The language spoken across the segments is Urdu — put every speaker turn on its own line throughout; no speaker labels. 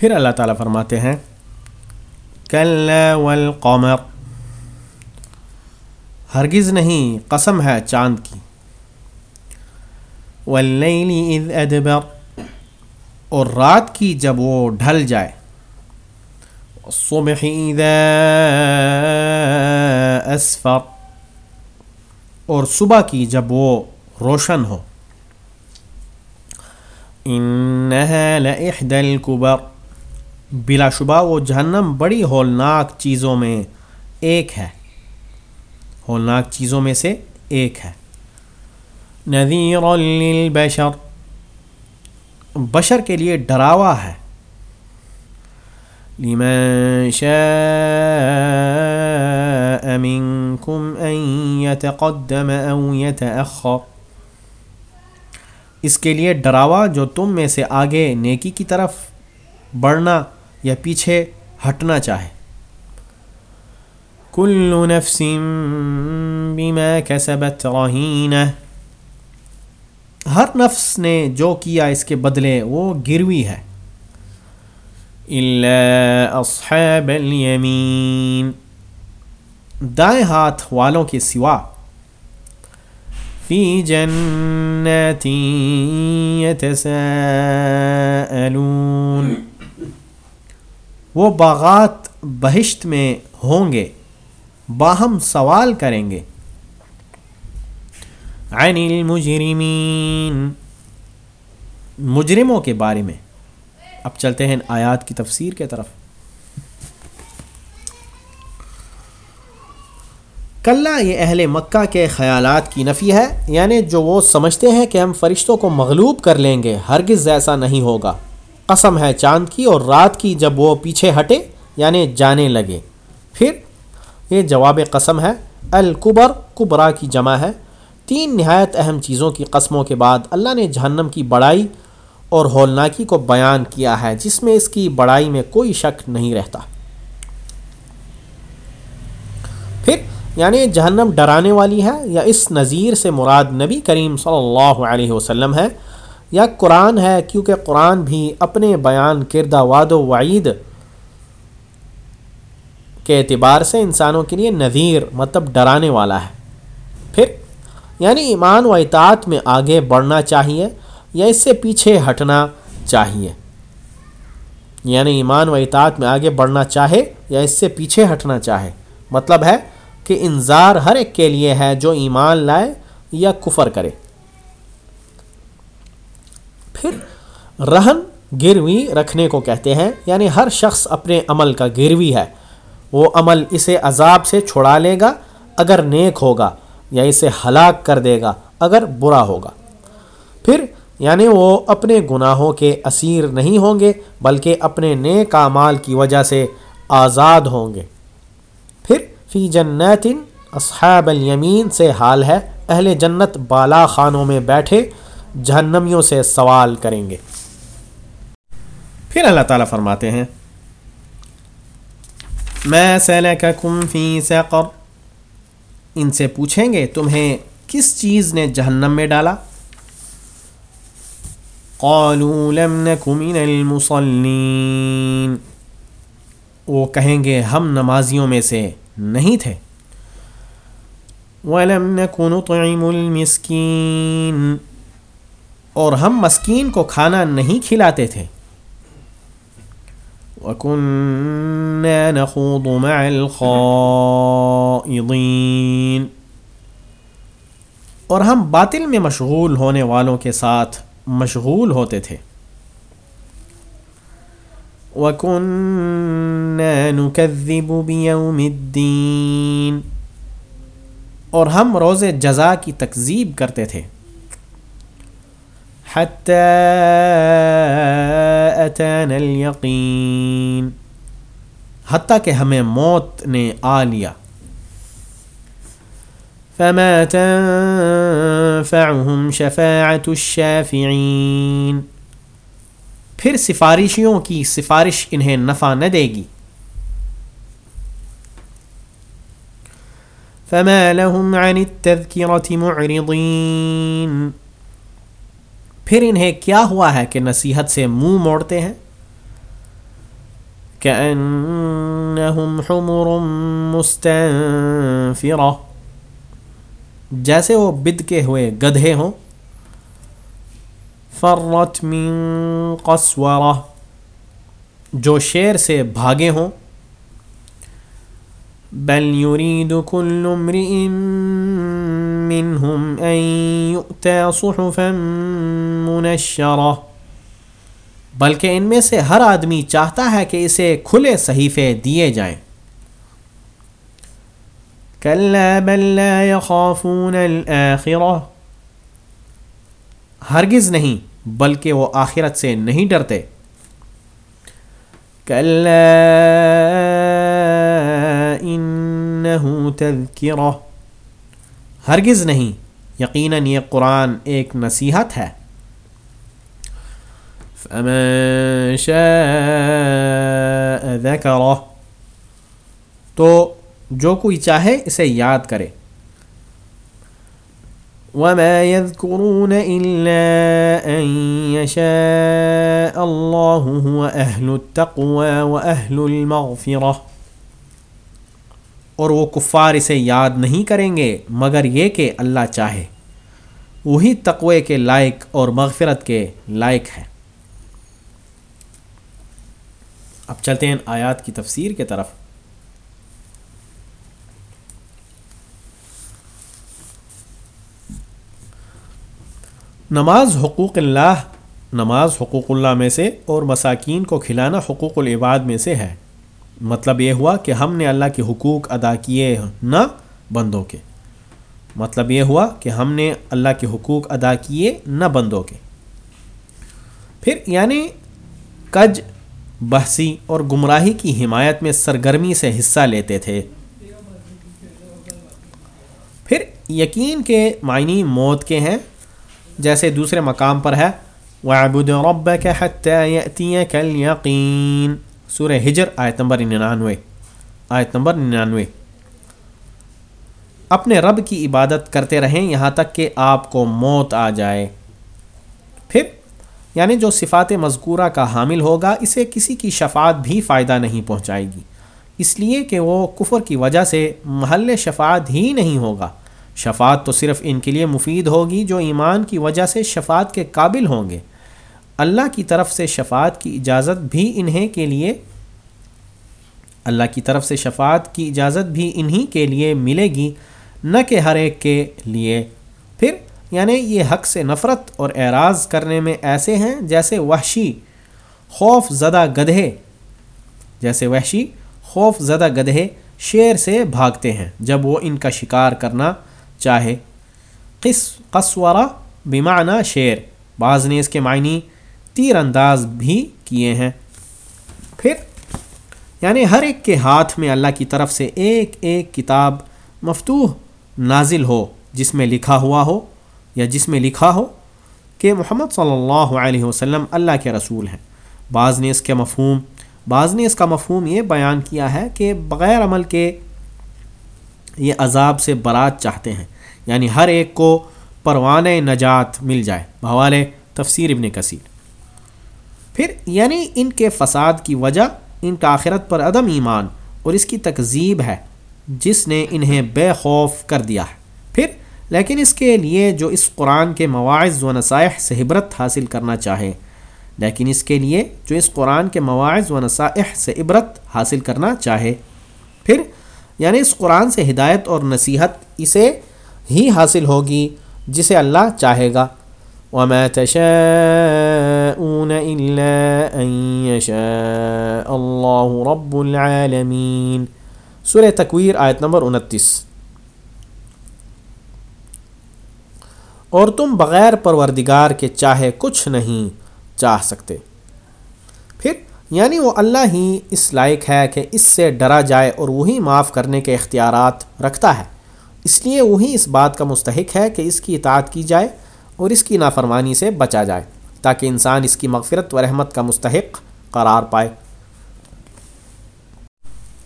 پھر اللہ تعالیٰ فرماتے ہیں کل والقمر۔ ہرگز نہیں، قسم ہے چاند کی۔ واللیل اذ ادبر۔ اور رات کی جب وہ ڈھل جائے۔ الصبح اذا اسفر۔ اور صبح کی جب وہ روشن ہو۔ انہا لإحدى الكبر۔ بلا شبہ وہ جہنم بڑی ہولناک چیزوں میں ایک ہے۔ ہولناک چیزوں میں سے ایک ہے۔ نذیر للبشر۔ بشر کے لیے ڈراوا ہے۔ لمن شاء منكم ان يتقدم او يتأخر اس کے لیے ڈراوا جو تم میں سے آگے نیکی کی طرف بڑھنا یا پیچھے ہٹنا چاہے۔ کل نفس بما کسبت رہینہ ہر نفس نے جو کیا اس کے بدلے وہ گروی ہے۔ الا اصحاب الیمین دائیں ہاتھ والوں کے سوا۔ فی جنات یتساءلون وہ باغات بہشت میں ہوں گے، باہم سوال کریں گے۔ عن المجرمین۔ مجرموں کے بارے میں۔ اب چلتے ہیں آیات کی تفسیر کے طرف۔ کلّا یہ اہل مکہ کے خیالات کی نفی ہے یعنی جو وہ سمجھتے ہیں کہ ہم فرشتوں کو مغلوب کر لیں گے، ہرگز ایسا نہیں ہوگا۔ قسم ہے چاند کی اور رات کی جب وہ پیچھے ہٹے یعنی جانے لگے۔ پھر یہ جواب قسم ہے القبر کبرا کی جمع ہے۔ تین نہایت اہم چیزوں کی قسموں کے بعد اللہ نے جہنم کی بڑائی اور ہولناکی کو بیان کیا ہے، جس میں اس کی بڑائی میں کوئی شک نہیں رہتا۔ پھر یعنی جہنم ڈرانے والی ہے یا اس نظیر سے مراد نبی کریم صلی اللہ علیہ وسلم ہے یا قرآن ہے، کیونکہ قرآن بھی اپنے بیان، کردہ واد و وعید کے اعتبار سے انسانوں کے لیے نذیر مطلب ڈرانے والا ہے۔ پھر یعنی ایمان و اطاعت میں آگے بڑھنا چاہیے یا اس سے پیچھے ہٹنا چاہیے۔ یعنی ایمان و اطاعت میں آگے بڑھنا چاہے یا اس سے پیچھے ہٹنا چاہے۔ مطلب ہے کہ انظار ہر ایک کے لیے ہے جو ایمان لائے یا کفر کرے۔ پھر رہن گروی رکھنے کو کہتے ہیں یعنی ہر شخص اپنے عمل کا گروی ہے۔ وہ عمل اسے عذاب سے چھڑا لے گا اگر نیک ہوگا، یا اسے ہلاک کر دے گا اگر برا ہوگا۔ پھر یعنی وہ اپنے گناہوں کے اسیر نہیں ہوں گے، بلکہ اپنے نیک اعمال کی وجہ سے آزاد ہوں گے۔ پھر، فی جنت اصحاب الیمین سے حال ہے۔ اہل جنت بالا خانوں میں بیٹھے جہنمیوں سے سوال کریں گے۔ پھر اللہ تعالیٰ فرماتے ہیں میں سلککم فی سقر ان سے پوچھیں گے، تمہیں کس چیز نے جہنم میں ڈالا؟ قالوا لم نك من المصلين وہ کہیں گے، ہم نمازیوں میں سے نہیں تھے۔ ولم نك نطعم المسكين اور ہم مسکین کو کھانا نہیں کھلاتے تھے۔ وَكُنَّا نَخُوضُ مَعَ الْخَائِضِينَ۔ اور ہم باطل میں مشغول ہونے والوں کے ساتھ مشغول ہوتے تھے۔ وَكُنَّا نُكَذِّبُ بِيَوْمِ الدِّينِ۔ اور ہم روز جزا کی تکذیب کرتے تھے۔ حَتَّى أَتَانَ الْيَقِينَ. حتیٰ کہ ہمیں موت نے آ لیا۔ فما تنفعهم شفاعة الشافعين۔ پھر سفارشیوں کی سفارش انہیں نفع نہ دے گی۔ فما لهم عن التذكرة معرضين۔ پھر انہیں کیا ہوا ہے کہ نصیحت سے منہ موڑتے ہیں؟ كأنهم حمر مستنفرة جیسے وہ بد کے ہوئے گدھے ہوں۔ فرت من قسورہ۔ جو شیر سے بھاگے ہوں۔ بل يريد كل امرئ منهم ان يؤتى صحفا منشرة. بلکہ ان میں سے ہر آدمی چاہتا ہے کہ اسے کھلے صحیفے دیے جائیں۔ كلا بل لا يخافون الآخرة۔ ہرگز نہیں، بلکہ وہ آخرت سے نہیں ڈرتے۔ تذکرہ ہرگز نہیں۔ یقیناً یہ قرآن ایک نصیحت ہے۔ فمن شاء ذکرہ تو جو کوئی چاہے اسے یاد کرے۔ وما يذكرون إلا أن يشاء الله هو أهل التقوى وأهل المغفرة۔ اور وہ کفار اسے یاد نہیں کریں گے، مگر یہ کہ اللہ چاہے۔ وہی تقوی کے لائق اور مغفرت کے لائق ہے اب چلتے ہیں آیات کی تفسیر کے طرف۔ نماز حقوق اللہ، نماز حقوق اللہ میں سے اور مساکین کو کھلانا حقوق العباد میں سے ہے۔ مطلب یہ ہوا کہ ہم نے اللہ کے حقوق ادا کیے نہ بندوں کے۔ مطلب یہ ہوا کہ ہم نے اللہ کے حقوق ادا کیے نہ بندوں کے۔ پھر یعنی کج، بحثی اور گمراہی کی حمایت میں سرگرمی سے حصہ لیتے تھے۔ پھر یقین کے معنی موت کے ہیں۔ جیسے دوسرے مقام پر ہے وَعْبُدْ رَبَّكَ حَتَّى يَأْتِيَكَ الْيَقِينَ۔ سورہ ہجر آیت نمبر ننانوے۔ آیت نمبر ننانوے۔ اپنے رب کی عبادت کرتے رہیں یہاں تک کہ آپ کو موت آ جائے۔ پھر یعنی جو صفات مذکورہ کا حامل ہوگا، اسے کسی کی شفاعت بھی فائدہ نہیں پہنچائے گی۔ اس لیے کہ وہ کفر کی وجہ سے محل شفاعت ہی نہیں ہوگا۔ شفاعت تو صرف ان کے لیے مفید ہوگی جو ایمان کی وجہ سے شفاعت کے قابل ہوں گے۔ اللہ کی طرف سے شفاعت کی اجازت بھی انہیں کے لیے اللہ کی طرف سے شفاعت کی اجازت بھی انہی کے لیے ملے گی، نہ کہ ہر ایک کے لیے۔ پھر یعنی یہ حق سے نفرت اور اعراض کرنے میں ایسے ہیں جیسے وحشی خوف زدہ گدھے۔ جیسے وحشی خوف زدہ گدھے شیر سے بھاگتے ہیں، جب وہ ان کا شکار کرنا چاہے۔ قص قصورہ بیمانہ شعر بعض نے اس کے معنی تیر انداز بھی کیے ہیں۔ پھر یعنی ہر ایک کے ہاتھ میں اللہ کی طرف سے ایک ایک کتاب مفتوح نازل ہو، جس میں لکھا ہوا ہو یا جس میں لکھا ہو کہ محمد صلی اللہ علیہ وسلم اللہ کے رسول ہیں۔ بعض نے اس کے مفہوم، بعض نے اس کا مفہوم یہ بیان کیا ہے کہ بغیر عمل کے یہ عذاب سے برات چاہتے ہیں۔ یعنی ہر ایک کو پروان نجات مل جائے۔ بحوال تفسیر ابن کثیر۔ پھر یعنی ان کے فساد کی وجہ ان کا آخرت پر عدم ایمان اور اس کی تکذیب ہے، جس نے انہیں بے خوف کر دیا ہے۔ پھر، لیکن اس کے لیے جو اس قرآن کے مواعظ و نصائح سے عبرت حاصل کرنا چاہے، لیکن اس کے لیے جو اس قرآن کے مواعظ و نصائح سے عبرت حاصل کرنا چاہے، پھر یعنی اس قرآن سے ہدایت اور نصیحت اسے ہی حاصل ہوگی جسے اللہ چاہے گا۔ وما تشاءون الا ان يشاء اللہ رب العالمین سورہ تکویر آیت نمبر انتیس. اور تم بغیر پروردگار کے چاہے کچھ نہیں چاہ سکتے. پھر یعنی وہ اللہ ہی اس لائق ہے کہ اس سے ڈرا جائے اور وہی معاف کرنے کے اختیارات رکھتا ہے. اس لیے وہی اس بات کا مستحق ہے کہ اس کی اطاعت کی جائے اور اس کی نافرمانی سے بچا جائے تاکہ انسان اس کی مغفرت و رحمت کا مستحق قرار پائے۔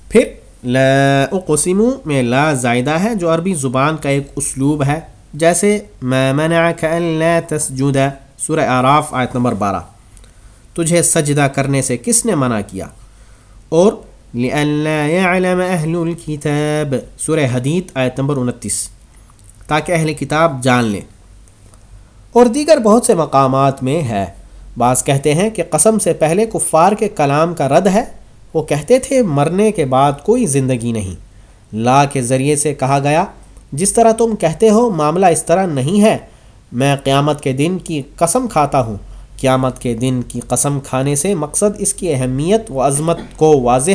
پھر، لا اقسم میں لا زائدہ ہے، جو عربی زبان کا ایک اسلوب ہے، جیسے میں منعک لا تسجد، سورہ آراف آیت نمبر بارہ۔ تجھے سجدہ کرنے سے کس نے منع کیا؟ اور لِأَلَّا يَعْلَمَ أَهْلُ الْكِتَابِ سورہ حدید، آیت نمبر انتیس۔ تاکہ اہل کتاب جان لیں۔ اور دیگر بہت سے مقامات میں ہے۔ بعض کہتے ہیں کہ قسم سے پہلے کفار کے کلام کا رد ہے۔ وہ کہتے تھے مرنے کے بعد کوئی زندگی نہیں۔ لا کے ذریعے سے کہا گیا، جس طرح تم کہتے ہو معاملہ اس طرح نہیں ہے۔ میں قیامت کے دن کی قسم کھاتا ہوں۔ قیامت کے دن کی قسم کھانے سے مقصد اس کی اہمیت و عظمت کو واضح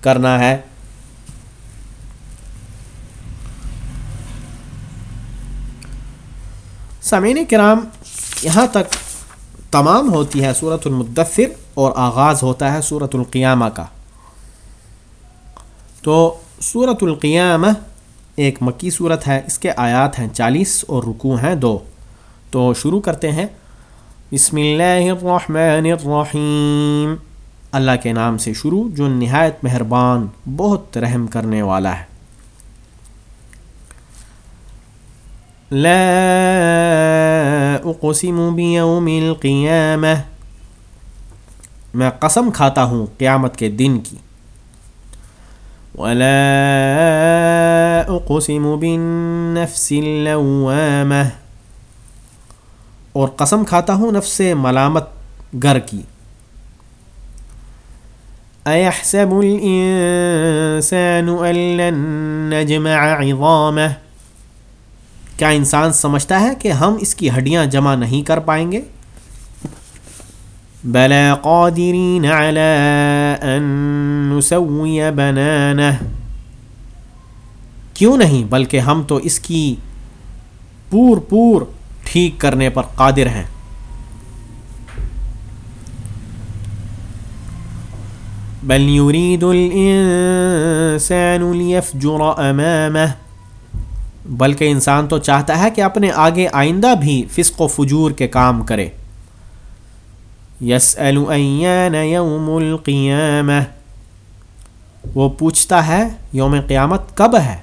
کرنا ہے۔ سمین کرام، یہاں تک تمام ہوتی ہے صورت المدثر اور آغاز ہوتا ہے صورت القیامہ کا۔ تو صورت القیامہ ایک مکی صورت ہے، اس کے آیات ہیں چالیس اور رکوع ہیں دو۔ تو شروع کرتے ہیں۔ بسم اللہ الرحمن الرحیم۔ اللہ کے نام سے شروع، جو نہایت مہربان، بہت رحم کرنے والا ہے۔ لا اقسم بیوم القیامہ میں قسم کھاتا ہوں قیامت کے دن کی. ولا اقسم بالنفس اللوامہ اور قسم کھاتا ہوں نفس ملامت گر کی. ایحسب الانسان ان لن نجمع عظامه؟ کیا انسان سمجھتا ہے کہ ہم اس کی ہڈیاں جمع نہیں کر پائیں گے؟ بلا قادرین علی ان نسوی بنانہ کیوں نہیں؟ بلکہ ہم تو اس کی پور پور ٹھیک کرنے پر قادر ہیں۔ بل يريد الانسان ليفجر امامه بلکہ انسان تو چاہتا ہے کہ اپنے آگے آئندہ بھی فسق و فجور کے کام کرے۔ یس یوم القیامہ۔ وہ پوچھتا ہے، یوم قیامت کب ہے؟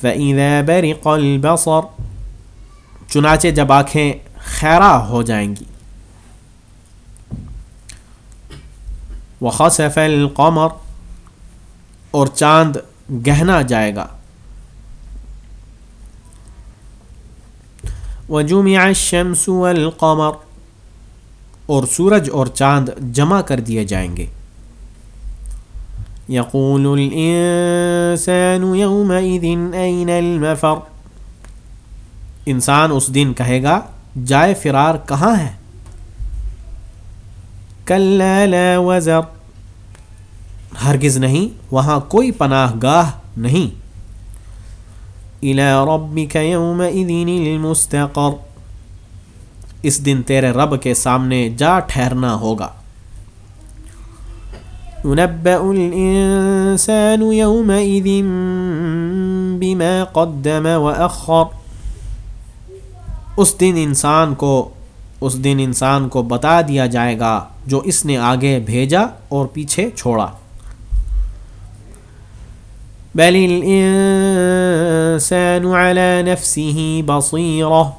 فَإِذَا بَرِقَ الْبَصَرِ۔ چنانچہ جب آنکھیں خیرہ ہو جائیں گی۔ وَخَسَفَ الْقَمَرِ۔ اور چاند گہنا جائے گا۔ وجمع الشمس والقمر۔ اور سورج اور چاند جمع کر دیے جائیں گے۔ یقول الانسان يومئذ این المفر۔ انسان اس دن کہے گا، جائے فرار کہاں ہے؟ کلا لا وزر۔ ہرگز نہیں، وہاں کوئی پناہ گاہ نہیں۔ الى ربك يومئذ المستقر۔ اس دن تیرے رب کے سامنے جا ٹھہرنا ہوگا۔ ينبأ الانسان يومئذ بما قدم واخر اس دن انسان کو، اس دن انسان کو بتا دیا جائے گا جو اس نے آگے بھیجا اور پیچھے چھوڑا۔ بل الانسان على نفسه بصيرة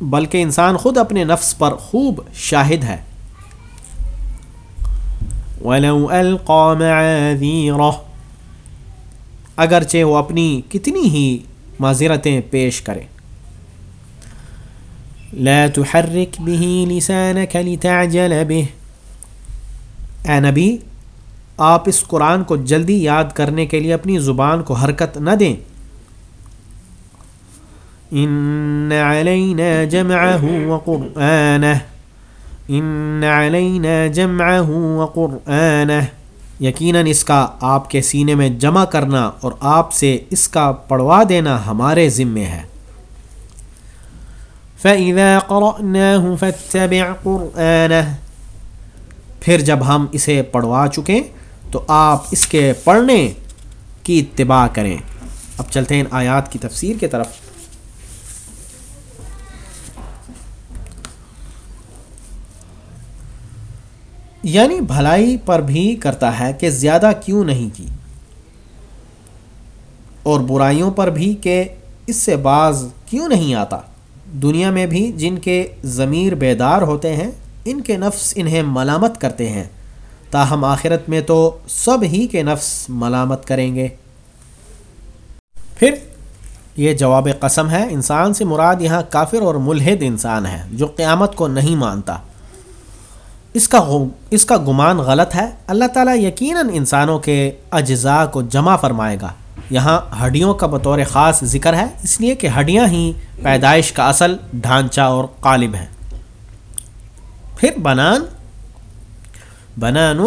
بلکہ انسان خود اپنے نفس پر خوب شاہد ہے۔ ولو القى معاذيره اگرچہ وہ اپنی کتنی ہی معذرتیں پیش کرے۔ لا تحرك به لسانك لتعجل به۔ اے نبی آپ اس قرآن کو جلدی یاد کرنے کے لیے اپنی زبان کو حرکت نہ دیں۔ ان علینا جمعه وقرآنه۔ ان علینا جمعه وقرآنه۔ یقیناً اس کا آپ کے سینے میں جمع کرنا اور آپ سے اس کا پڑھوا دینا ہمارے ذمے ہے۔ فَإِذَا قَرَأْنَاهُ فَاتَّبِعْ قُرْآنَهُ۔ پھر جب ہم اسے پڑھوا چکیں تو آپ اس کے پڑھنے کی اتباع کریں۔ اب چلتے ہیں آیات کی تفسیر کی طرف۔ یعنی بھلائی پر بھی کرتا ہے کہ زیادہ کیوں نہیں کی۔ اور برائیوں پر بھی کہ اس سے باز کیوں نہیں آتا۔ دنیا میں بھی جن کے ضمیر بیدار ہوتے ہیں، ان کے نفس انہیں ملامت کرتے ہیں۔ تاہم آخرت میں تو سب ہی کے نفس ملامت کریں گے۔ پھر یہ جواب قسم ہے، انسان سے مراد یہاں کافر اور ملحد انسان ہے جو قیامت کو نہیں مانتا۔ اس کا اس کا گمان غلط ہے۔ اللہ تعالیٰ یقیناً انسانوں کے اجزاء کو جمع فرمائے گا۔ یہاں ہڈیوں کا بطور خاص ذکر ہے، اس لیے کہ ہڈیاں ہی پیدائش کا اصل، ڈھانچہ اور قالب ہیں۔ پھر بنان بنان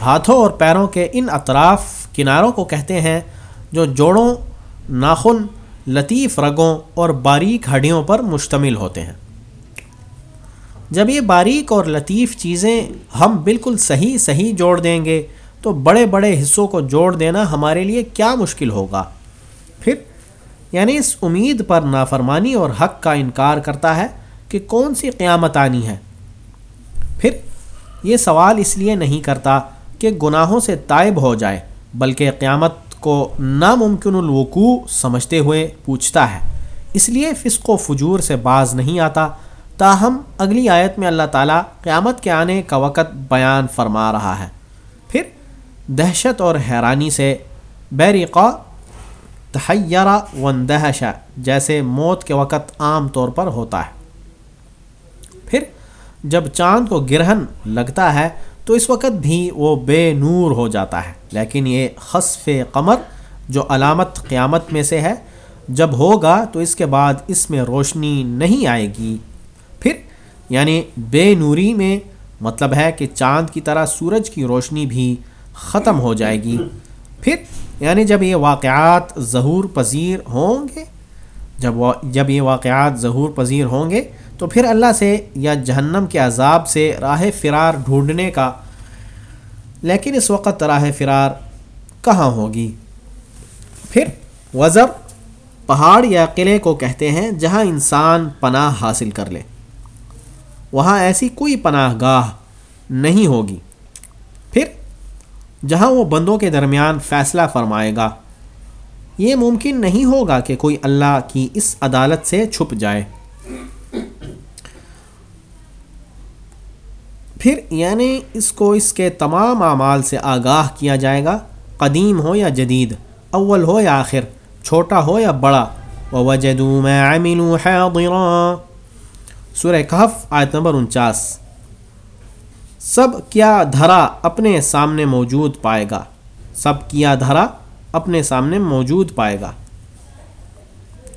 ہاتھوں اور پیروں کے ان اطراف کناروں کو کہتے ہیں، جو جوڑوں، ناخن، لطیف رگوں اور باریک ہڈیوں پر مشتمل ہوتے ہیں۔ جب یہ باریک اور لطیف چیزیں ہم بالکل صحیح صحیح جوڑ دیں گے، تو بڑے بڑے حصوں کو جوڑ دینا ہمارے لیے کیا مشکل ہوگا۔ پھر یعنی اس امید پر نافرمانی اور حق کا انکار کرتا ہے کہ کون سی قیامت آنی ہے۔ پھر یہ سوال اس لیے نہیں کرتا کہ گناہوں سے طائب ہو جائے، بلکہ قیامت کو ناممکن الوقوع سمجھتے ہوئے پوچھتا ہے۔ اس لیے فسق و فجور سے باز نہیں آتا۔ تاہم، اگلی آیت میں اللہ تعالیٰ قیامت کے آنے کا وقت بیان فرما رہا ہے۔ پھر، دہشت اور حیرانی سے بیرقا تحیرہ وندہشا جیسے موت کے وقت عام طور پر ہوتا ہے۔ جب چاند کو گرہن لگتا ہے تو اس وقت بھی وہ بے نور ہو جاتا ہے۔ لیکن یہ خصف قمر جو علامت قیامت میں سے ہے، جب ہوگا تو اس کے بعد اس میں روشنی نہیں آئے گی۔ پھر یعنی بے نوری میں مطلب ہے کہ چاند کی طرح سورج کی روشنی بھی ختم ہو جائے گی۔ پھر یعنی جب یہ واقعات ظہور پذیر ہوں گے، جب جب یہ واقعات ظہور پذیر ہوں گے تو پھر اللہ سے یا جہنم کے عذاب سے راہ فرار ڈھونڈنے کا، لیکن اس وقت راہ فرار کہاں ہوگی؟ پھر وزر پہاڑ یا قلعے کو کہتے ہیں جہاں انسان پناہ حاصل کر لے۔ وہاں ایسی کوئی پناہ گاہ نہیں ہوگی۔ پھر جہاں وہ بندوں کے درمیان فیصلہ فرمائے گا، یہ ممکن نہیں ہوگا کہ کوئی اللہ کی اس عدالت سے چھپ جائے۔ پھر یعنی اس کو اس کے تمام اعمال سے آگاہ کیا جائے گا؟ قدیم ہو یا جدید؟ اول ہو یا آخر؟ چھوٹا ہو یا بڑا؟ سورہ کہف، آیت نمبر انچاس۔ سب کیا دھرا اپنے سامنے موجود پائے گا؟ سب کیا دھرا اپنے سامنے موجود پائے گا؟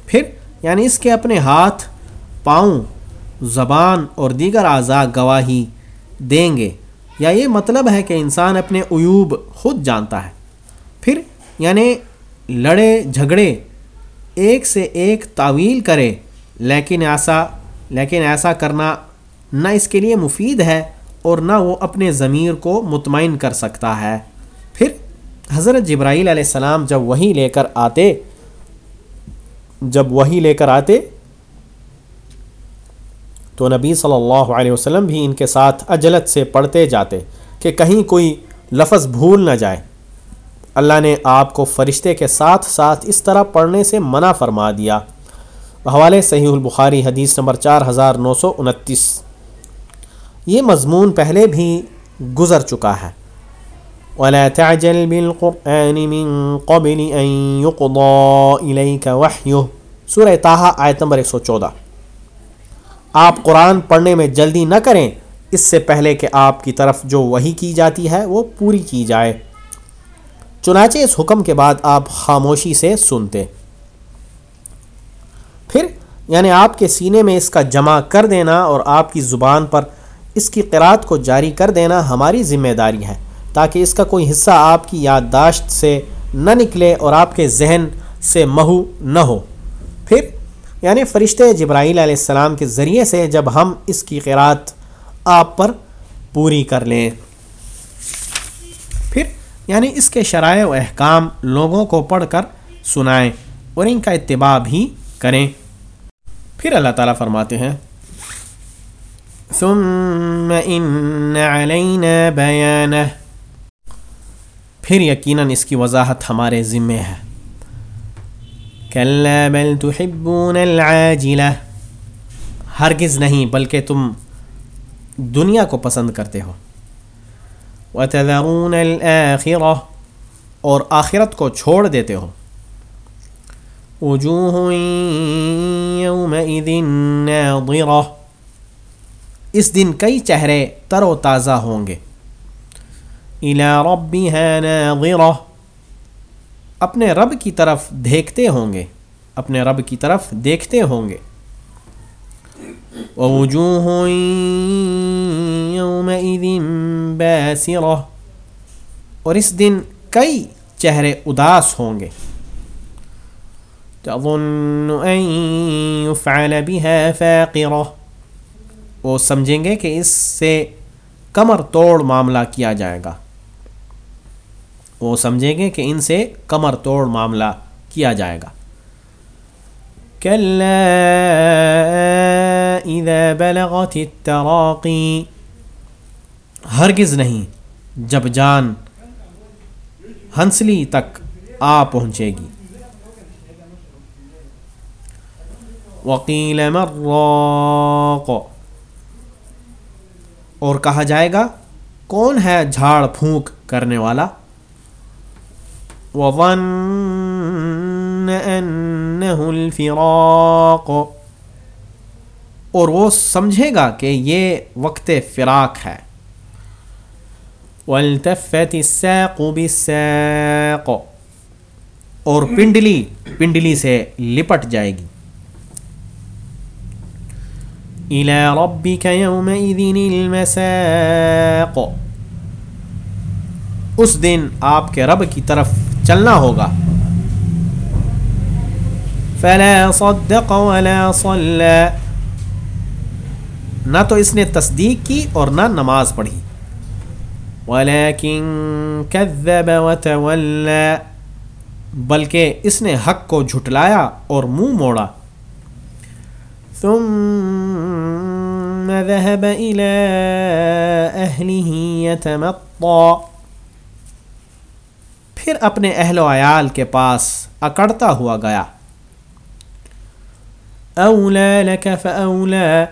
پھر یعنی اس کے اپنے ہاتھ، پاؤں، زبان اور دیگر اعضاء گواہی دیں گے۔ یا یہ مطلب ہے کہ انسان اپنے عیوب خود جانتا ہے۔ پھر یعنی لڑے، جھگڑے ایک سے ایک تعویل کرے، لیکن ایسا لیکن ایسا کرنا نہ اس کے لیے مفید ہے اور نہ وہ اپنے ضمیر کو مطمئن کر سکتا ہے۔ پھر حضرت جبرائیل علیہ السلام جب وہی لے کر آتے، جب وہی لے کر آتے تو نبی صلی اللہ علیہ وسلم بھی ان کے ساتھ اجلت سے پڑھتے جاتے کہ کہیں کوئی لفظ بھول نہ جائے۔ اللہ نے آپ کو فرشتے کے ساتھ ساتھ اس طرح پڑھنے سے منع فرما دیا۔ حوالے صحیح البخاری حدیث نمبر چار ہزار نو سو انتیس۔ یہ مضمون پہلے بھی گزر چکا ہے۔ ولا تعجل بالقرآن من قبل ان يقضى إليك وحيه۔ سورہ تاہا آیت نمبر 114 آپ قرآن پڑھنے میں جلدی نہ کریں، اس سے پہلے کہ آپ کی طرف جو وہی کی جاتی ہے، وہ پوری کی جائے۔ چنانچہ اس حکم کے بعد آپ خاموشی سے سنتے۔ پھر یعنی آپ کے سینے میں اس کا جمع کر دینا اور آپ کی زبان پر اس کی قرآت کو جاری کر دینا ہماری ذمہ داری ہے، تاکہ اس کا کوئی حصہ آپ کی یادداشت سے نہ نکلے اور آپ کے ذہن سے مہو نہ ہو۔ پھر یعنی فرشتے جبرائیل علیہ السلام کے ذریعے سے جب ہم اس کی قرآت آپ پر پوری کر لیں۔ پھر یعنی اس کے شرائع و احکام لوگوں کو پڑھ کر سنائیں اور ان کا اتباع بھی کریں۔ پھر اللہ تعالیٰ فرماتے ہیں، ثم ان علینا پھر یقیناً اس کی وضاحت ہمارے ذمے ہے۔ بل تحبون العاجلہ ہرگز نہیں، بلکہ تم دنیا کو پسند کرتے ہو۔ وتذرون الآخرة اور آخرت کو چھوڑ دیتے ہو۔ وجوہ یومئذ ناظرہ اس دن کئی چہرے تر و تازہ ہوں گے۔ الى ربها ناظرہ اپنے رب کی طرف دیکھتے ہوں گے۔ اپنے رب کی طرف دیکھتے ہوں گے۔ اور اس دن کئی چہرے اداس ہوں گے۔ تظن ان يفعل بها وہ سمجھیں گے کہ اس سے کمر توڑ معاملہ کیا جائے گا۔ وہ سمجھیں گے کہ ان سے کمر توڑ معاملہ کیا جائے گا۔ اذا بلغت التراقی۔ ہرگز نہیں، جب جان ہنسلی تک آ پہنچے گی۔ وکیل مراق۔ اور کہا جائے گا، کون ہے جھاڑ پھونک کرنے والا؟ الفراق۔ اور وہ سمجھے گا کہ یہ وقت فراق ہے۔ والتفت الساق بالساق۔ اور پنڈلی پنڈلی سے لپٹ جائے گی۔ الى ربك يومئذ المساق۔ اس دن آپ کے رب کی طرف چلنا ہوگا۔ فلا صدق ولا صلى۔ نہ تو اس نے تصدیق کی اور نہ نماز پڑھی۔ ولكن كذب وتولى۔ بلکہ اس نے حق کو جھٹلایا اور منہ موڑا۔ ثم ذهب الى اهله يتمطى۔ پھر اپنے اہل و عیال کے پاس اکڑتا ہوا گیا۔ اولا لك فاولا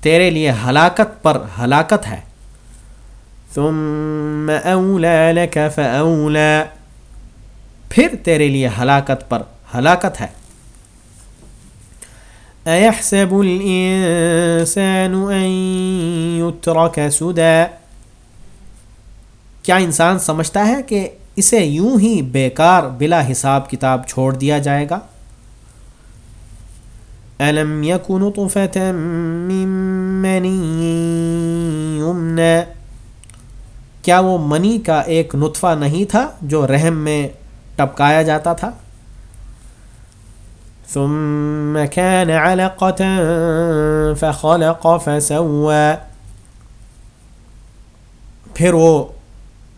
تیرے لیے ہلاکت پر ہلاکت ہے۔ ثم اولا لك فاولا پھر تیرے لیے ہلاکت پر ہلاکت ہے۔ ايحسب الانسان ان يترك سدى کیا انسان سمجھتا ہے کہ اسے یوں ہی بیکار بلا حساب کتاب چھوڑ دیا جائے گا؟ الم يكن طفة من مني يمنى؟ کیا وہ منی کا ایک نطفہ نہیں تھا جو رحم میں ٹپکایا جاتا تھا؟ ثم كان علقة فخلق فسوى۔ پھر وہ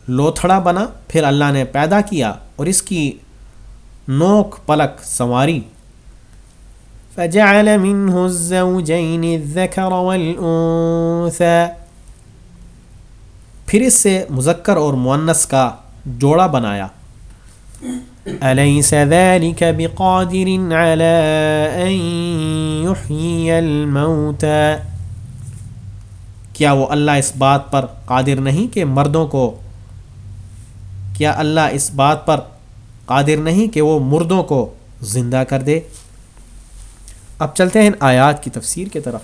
لوتھڑا بنا، پھر اللہ نے پیدا کیا اور اس کی نوک پلک سنواری۔ فجعل منه الزوجين الذكر والأنثى۔ پھر اس سے مذکر اور مونس کا جوڑا بنایا۔ أليس ذلك بقادر على أن يحيي الموتى؟ کیا وہ اللہ اس بات پر قادر نہیں کہ مردوں کو کیا اللہ اس بات پر قادر نہیں کہ وہ مردوں کو زندہ کر دے؟ اب چلتے ہیں ان آیات کی تفسیر کی طرف۔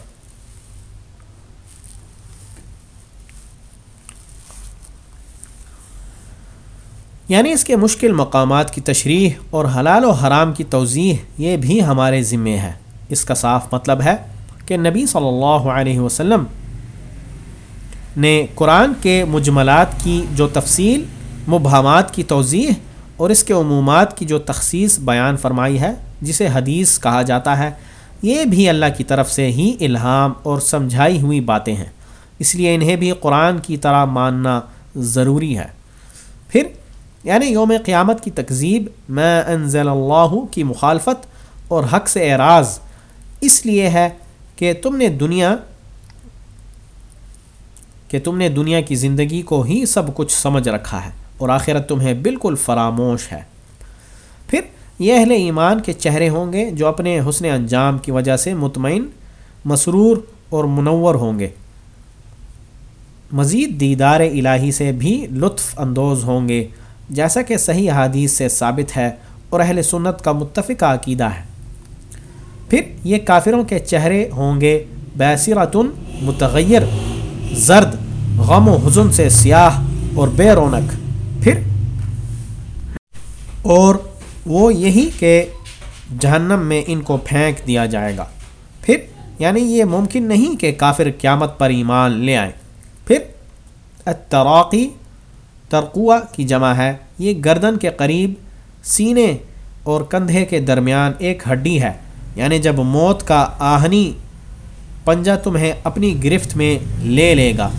یعنی اس کے مشکل مقامات کی تشریح اور حلال و حرام کی توضیح یہ بھی ہمارے ذمے ہے۔ اس کا صاف مطلب ہے کہ نبی صلی اللہ علیہ وسلم نے قرآن کے مجملات کی جو تفصیل مبہمات کی توضیح اور اس کے عمومات کی جو تخصیص بیان فرمائی ہے، جسے حدیث کہا جاتا ہے، یہ بھی اللہ کی طرف سے ہی الہام اور سمجھائی ہوئی باتیں ہیں۔ اس لیے انہیں بھی قرآن کی طرح ماننا ضروری ہے۔ پھر یعنی یوم قیامت کی تکذیب میں انزل اللہ کی مخالفت اور حق سے اعراض، اس لیے ہے کہ تم نے دنیا، کہ تم نے دنیا کی زندگی کو ہی سب کچھ سمجھ رکھا ہے۔ اور آخرت تمہیں بالکل فراموش ہے۔ پھر یہ اہل ایمان کے چہرے ہوں گے جو اپنے حسن انجام کی وجہ سے مطمئن، مسرور اور منور ہوں گے۔ مزید دیدار الہی سے بھی لطف اندوز ہوں گے، جیسا کہ صحیح حادیث سے ثابت ہے اور اہل سنت کا متفقہ عقیدہ ہے۔ پھر یہ کافروں کے چہرے ہوں گے بیسرتن متغیر، زرد، غم و حزن سے سیاہ اور بے رونق۔ پھر اور وہ یہی کہ جہنم میں ان کو پھینک دیا جائے گا۔ پھر یعنی یہ ممکن نہیں کہ کافر قیامت پر ایمان لے آئیں پھر اتراقی ترقوا کی جمع ہے۔ یہ گردن کے قریب سینے اور کندھے کے درمیان ایک ہڈی ہے۔ یعنی جب موت کا آہنی پنجہ تمہیں اپنی گرفت میں لے لے گا۔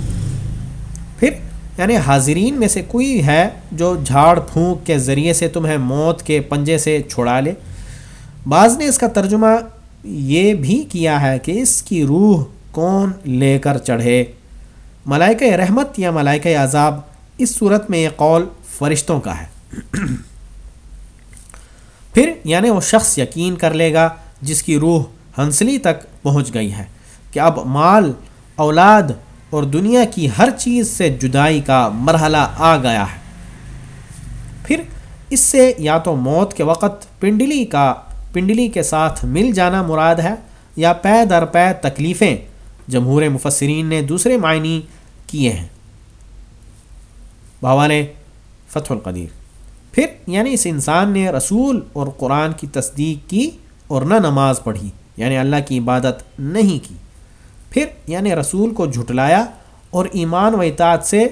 پھر یعنی حاضرین میں سے کوئی ہے جو جھاڑ پھونک کے ذریعے سے تمہیں موت کے پنجے سے چھڑا لے؟ بعض نے اس کا ترجمہ یہ بھی کیا ہے کہ اس کی روح کون لے کر چڑھے؟ ملائکہ رحمت یا ملائکہ عذاب اس صورت میں یہ قول فرشتوں کا ہے۔ پھر یعنی وہ شخص یقین کر لے گا جس کی روح ہنسلی تک پہنچ گئی ہے کہ اب مال، اولاد اور دنیا کی ہر چیز سے جدائی کا مرحلہ آ گیا ہے۔ پھر اس سے یا تو موت کے وقت پنڈلی کا، پنڈلی کے ساتھ مل جانا مراد ہے، یا پے در پے تکلیفیں جمہور مفسرین نے دوسرے معنی کیے ہیں۔ بھوالے فتح القدیر۔ پھر یعنی اس انسان نے رسول اور قرآن کی تصدیق کی اور نہ نماز پڑھی یعنی اللہ کی عبادت نہیں کی۔ پھر یعنی رسول کو جھٹلایا اور ایمان و اطاعت سے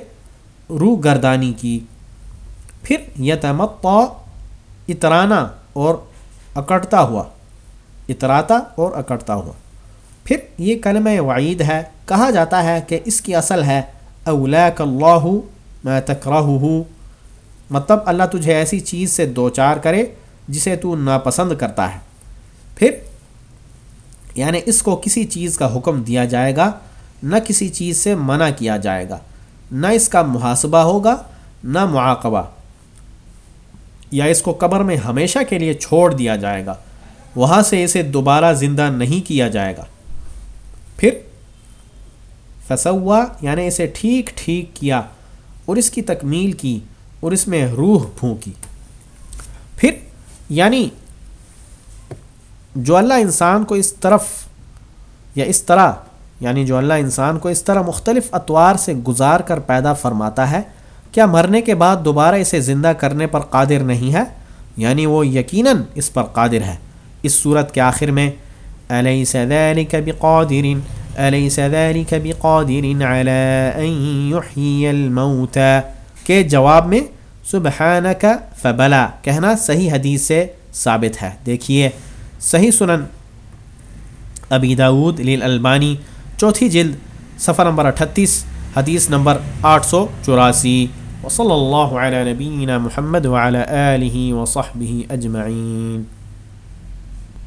روح گردانی کی۔ پھر یتمت اترانا اور اکڑتا ہوا۔ اتراتا اور اکڑتا ہوا۔ پھر یہ کلمہ وعید ہے۔ کہا جاتا ہے کہ اس کی اصل ہے اولیک اللہ میں تکرہ مطلب اللہ تجھے ایسی چیز سے دو چار کرے جسے تو ناپسند کرتا ہے۔ پھر یعنی اس کو کسی چیز کا حکم دیا جائے گا، نہ کسی چیز سے منع کیا جائے گا۔ نہ اس کا محاسبہ ہوگا، نہ معاقبہ۔ یا اس کو قبر میں ہمیشہ کے لیے چھوڑ دیا جائے گا۔ وہاں سے اسے دوبارہ زندہ نہیں کیا جائے گا۔ پھر فسوا یعنی اسے ٹھیک ٹھیک کیا اور اس کی تکمیل کی اور اس میں روح پھونکی۔ پھر یعنی جو اللہ انسان کو اس طرف یا اس طرح یعنی جو اللہ انسان کو اس طرح مختلف اطوار سے گزار کر پیدا فرماتا ہے، کیا مرنے کے بعد دوبارہ اسے زندہ کرنے پر قادر نہیں ہے؟ یعنی وہ یقیناً اس پر قادر ہے۔ اس صورت کے آخر میں علیہ سدیل کبھی قادرین علیہ سدیل کبھی قادرین کے جواب میں سبحانک فبلا، کہنا صحیح حدیث سے ثابت ہے۔ دیکھیے صحیح سنن۔ ابی داود لیل البانی چوتھی جلد، صفحہ نمبر اٹھتیس، حدیث نمبر آٹھ سو چوراسی۔ وصلی اللہ علیہ نبینا محمد وعلی آلہ وصحبہ اجمعین۔